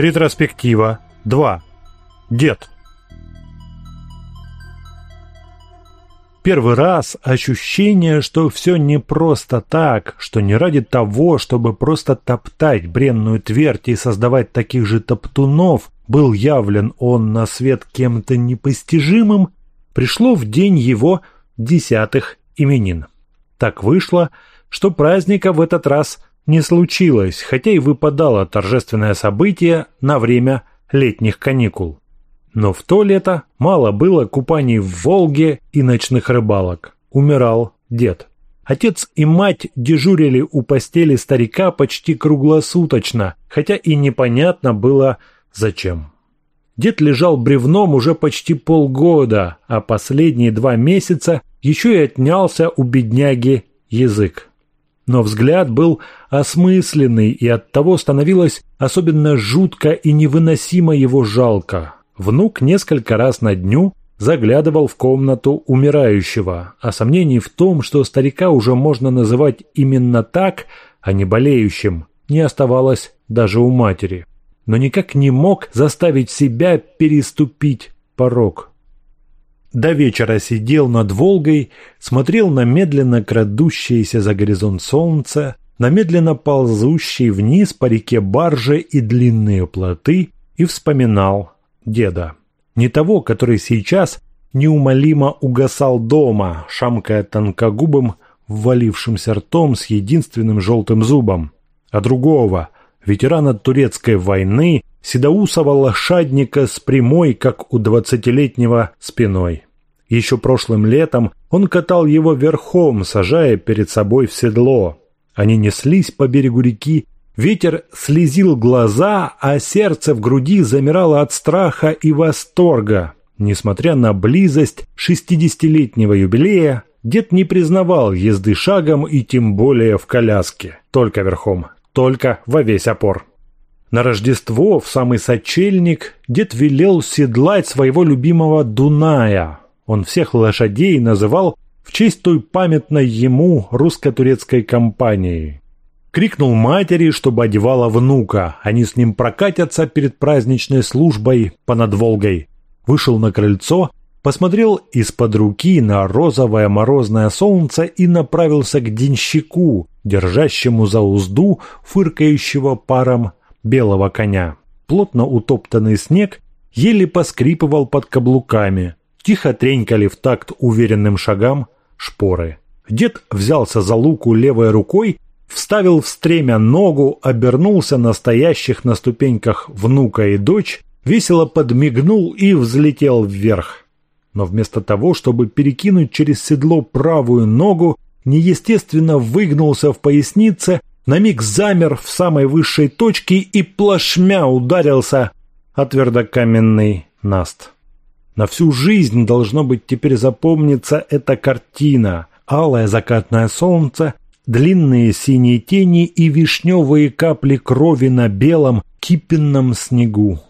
Ретроспектива 2. Дед. Первый раз ощущение, что все не просто так, что не ради того, чтобы просто топтать бренную твердь и создавать таких же топтунов, был явлен он на свет кем-то непостижимым, пришло в день его десятых именин. Так вышло, что праздника в этот раз не случилось, хотя и выпадало торжественное событие на время летних каникул. Но в то лето мало было купаний в Волге и ночных рыбалок. Умирал дед. Отец и мать дежурили у постели старика почти круглосуточно, хотя и непонятно было зачем. Дед лежал бревном уже почти полгода, а последние два месяца еще и отнялся у бедняги язык. Но взгляд был осмысленный, и оттого становилось особенно жутко и невыносимо его жалко. Внук несколько раз на дню заглядывал в комнату умирающего, а сомнений в том, что старика уже можно называть именно так, а не болеющим, не оставалось даже у матери. Но никак не мог заставить себя переступить порог. До вечера сидел над Волгой, смотрел на медленно крадущееся за горизонт солнце, на медленно ползущие вниз по реке баржи и длинные плоты и вспоминал деда. Не того, который сейчас неумолимо угасал дома, шамкая тонкогубым, ввалившимся ртом с единственным желтым зубом, а другого, ветерана турецкой войны, седоусого лошадника с прямой, как у двадцатилетнего, спиной. Еще прошлым летом он катал его верхом, сажая перед собой в седло. Они неслись по берегу реки Ветер слезил глаза, а сердце в груди замирало от страха и восторга. Несмотря на близость шестидесятилетнего юбилея, дед не признавал езды шагом и тем более в коляске. Только верхом, только во весь опор. На Рождество, в самый сочельник, дед велел седлать своего любимого Дуная. Он всех лошадей называл в честь той памятной ему русско-турецкой компании. Крикнул матери, чтобы одевала внука. Они с ним прокатятся перед праздничной службой понад Волгой. Вышел на крыльцо, посмотрел из-под руки на розовое морозное солнце и направился к денщику, держащему за узду фыркающего паром белого коня. Плотно утоптанный снег еле поскрипывал под каблуками. Тихо тренькали в такт уверенным шагам шпоры. Дед взялся за луку левой рукой вставил в стремя ногу, обернулся на стоящих на ступеньках внука и дочь, весело подмигнул и взлетел вверх. Но вместо того, чтобы перекинуть через седло правую ногу, неестественно выгнулся в пояснице, на миг замер в самой высшей точке и плашмя ударился о твердокаменный наст. На всю жизнь должно быть теперь запомниться эта картина. Алое закатное солнце длинные синие тени и вишневые капли крови на белом кипенном снегу.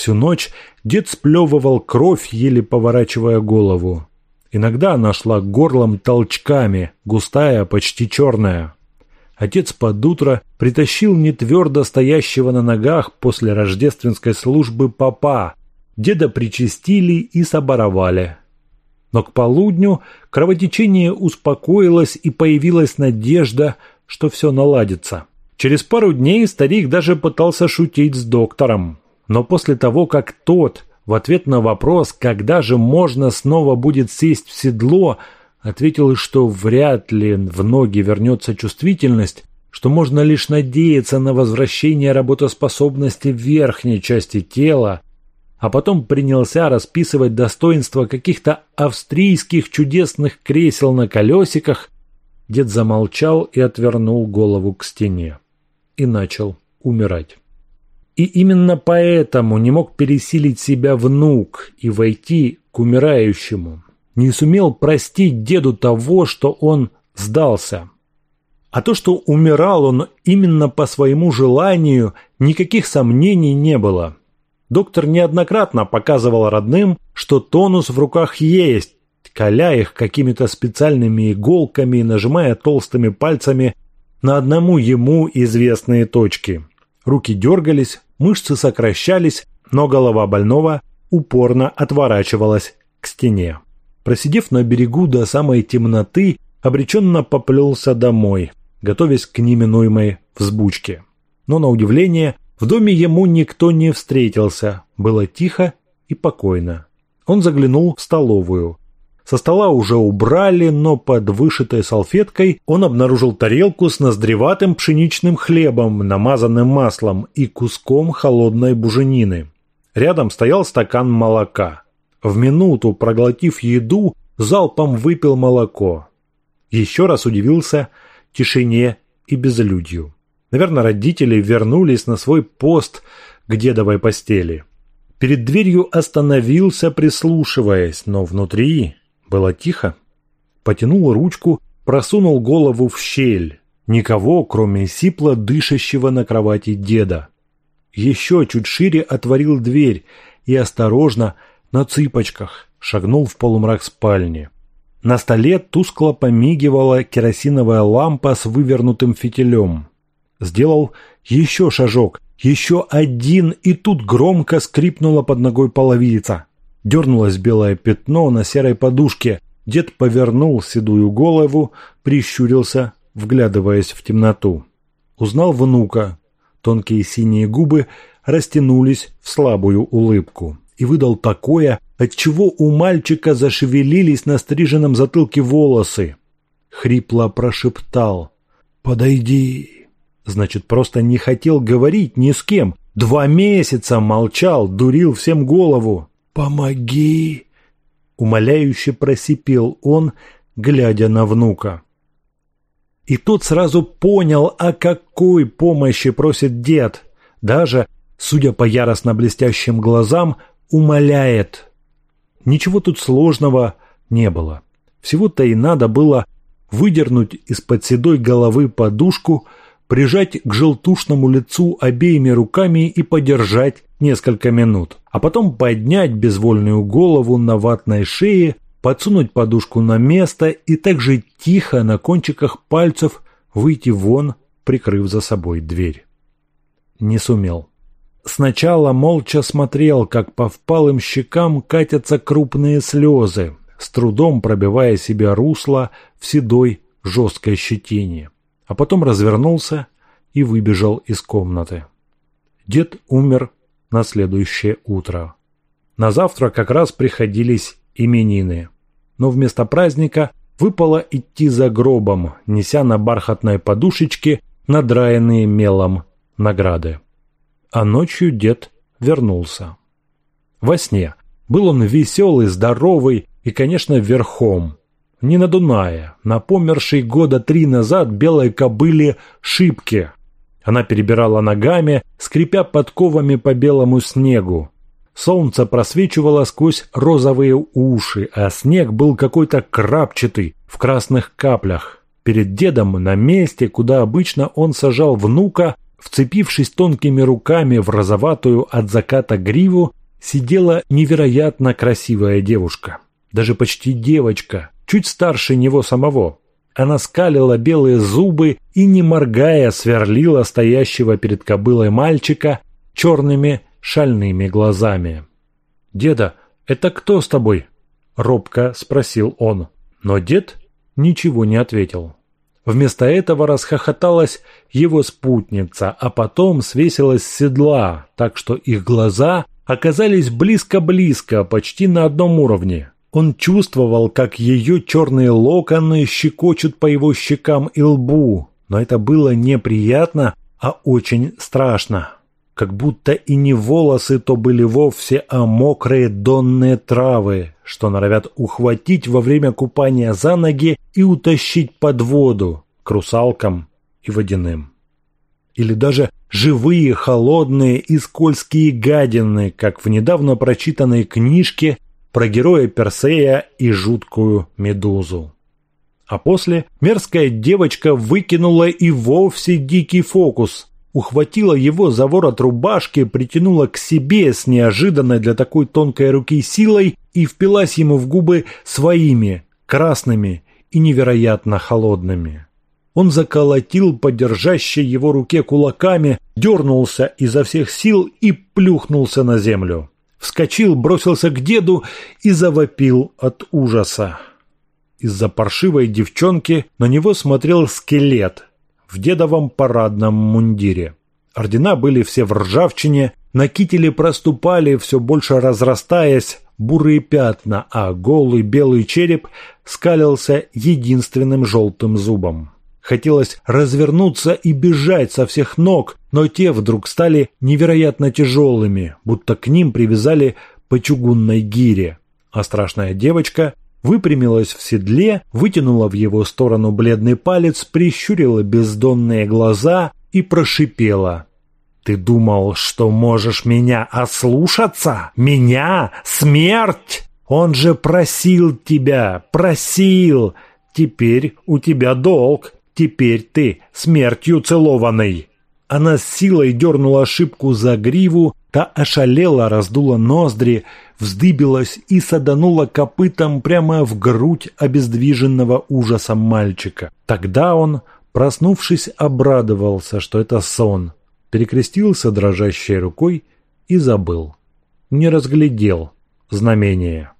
Всю ночь дед сплевывал кровь, еле поворачивая голову. Иногда она шла горлом толчками, густая, почти черная. Отец под утро притащил нетвердо стоящего на ногах после рождественской службы папа. Деда причастили и соборовали. Но к полудню кровотечение успокоилось и появилась надежда, что все наладится. Через пару дней старик даже пытался шутить с доктором. Но после того, как тот в ответ на вопрос, когда же можно снова будет сесть в седло, ответил, что вряд ли в ноги вернется чувствительность, что можно лишь надеяться на возвращение работоспособности верхней части тела, а потом принялся расписывать достоинства каких-то австрийских чудесных кресел на колесиках, дед замолчал и отвернул голову к стене. И начал умирать. И именно поэтому не мог пересилить себя внук и войти к умирающему. Не сумел простить деду того, что он сдался. А то, что умирал он именно по своему желанию, никаких сомнений не было. Доктор неоднократно показывал родным, что тонус в руках есть, коля их какими-то специальными иголками и нажимая толстыми пальцами на одному ему известные точки. Руки дергались, мышцы сокращались, но голова больного упорно отворачивалась к стене. Просидев на берегу до самой темноты, обреченно поплелся домой, готовясь к неминуемой взбучке. Но на удивление, в доме ему никто не встретился, было тихо и покойно. Он заглянул в столовую. Со стола уже убрали, но под вышитой салфеткой он обнаружил тарелку с ноздреватым пшеничным хлебом, намазанным маслом и куском холодной буженины. Рядом стоял стакан молока. В минуту, проглотив еду, залпом выпил молоко. Еще раз удивился тишине и безлюдью. Наверное, родители вернулись на свой пост к дедовой постели. Перед дверью остановился, прислушиваясь, но внутри было тихо. Потянул ручку, просунул голову в щель. Никого, кроме сипло дышащего на кровати деда. Еще чуть шире отворил дверь и осторожно, на цыпочках, шагнул в полумрак спальни. На столе тускло помигивала керосиновая лампа с вывернутым фитилем. Сделал еще шажок, еще один, и тут громко скрипнула под ногой половица. Дернулось белое пятно на серой подушке. Дед повернул седую голову, прищурился, вглядываясь в темноту. Узнал внука. Тонкие синие губы растянулись в слабую улыбку. И выдал такое, отчего у мальчика зашевелились на стриженном затылке волосы. Хрипло прошептал «Подойди». Значит, просто не хотел говорить ни с кем. Два месяца молчал, дурил всем голову. «Помоги!» Умоляюще просипел он, глядя на внука. И тот сразу понял, о какой помощи просит дед. Даже, судя по яростно блестящим глазам, умоляет. Ничего тут сложного не было. Всего-то и надо было выдернуть из-под седой головы подушку, прижать к желтушному лицу обеими руками и подержать несколько минут, а потом поднять безвольную голову на ватной шее, подсунуть подушку на место и также тихо на кончиках пальцев выйти вон, прикрыв за собой дверь. Не сумел. Сначала молча смотрел, как по впалым щекам катятся крупные слезы, с трудом пробивая себе русло в седой жесткой щетине, а потом развернулся и выбежал из комнаты. Дед умер на следующее утро. На завтра как раз приходились именины, но вместо праздника выпало идти за гробом, неся на бархатной подушечке надраенные мелом награды а ночью дед вернулся. Во сне был он веселый, здоровый и, конечно, верхом. Не на Дунае, на помершей года три назад белой кобыле Шибке. Она перебирала ногами, скрипя подковами по белому снегу. Солнце просвечивало сквозь розовые уши, а снег был какой-то крапчатый, в красных каплях. Перед дедом на месте, куда обычно он сажал внука, Вцепившись тонкими руками в розоватую от заката гриву, сидела невероятно красивая девушка. Даже почти девочка, чуть старше него самого. Она скалила белые зубы и, не моргая, сверлила стоящего перед кобылой мальчика черными шальными глазами. «Деда, это кто с тобой?» – робко спросил он. Но дед ничего не ответил. Вместо этого расхохоталась его спутница, а потом свесилась с седла, так что их глаза оказались близко-близко, почти на одном уровне. Он чувствовал, как ее черные локоны щекочут по его щекам и лбу, но это было неприятно, а очень страшно. Как будто и не волосы то были вовсе, а мокрые донные травы, что норовят ухватить во время купания за ноги и утащить под воду, к русалкам и водяным. Или даже живые, холодные и скользкие гадины, как в недавно прочитанной книжке про героя Персея и жуткую медузу. А после мерзкая девочка выкинула и вовсе дикий фокус, ухватила его за ворот рубашки, притянула к себе с неожиданной для такой тонкой руки силой и впилась ему в губы своими, красными и невероятно холодными. Он заколотил по держащей его руке кулаками, дернулся изо всех сил и плюхнулся на землю. Вскочил, бросился к деду и завопил от ужаса. Из-за паршивой девчонки на него смотрел скелет в дедовом парадном мундире. Ордена были все в ржавчине, на кителе проступали, все больше разрастаясь, бурые пятна, а голый белый череп скалился единственным желтым зубом. Хотелось развернуться и бежать со всех ног, но те вдруг стали невероятно тяжелыми, будто к ним привязали по чугунной гире. А страшная девочка выпрямилась в седле, вытянула в его сторону бледный палец, прищурила бездонные глаза и прошипела. «Ты думал, что можешь меня ослушаться? Меня? Смерть? Он же просил тебя, просил! Теперь у тебя долг, теперь ты смертью целованный!» Она с силой дернула ошибку за гриву, та ошалела, раздула ноздри, вздыбилась и саданула копытом прямо в грудь обездвиженного ужасом мальчика. Тогда он, проснувшись, обрадовался, что это сон, перекрестился дрожащей рукой и забыл. Не разглядел знамения.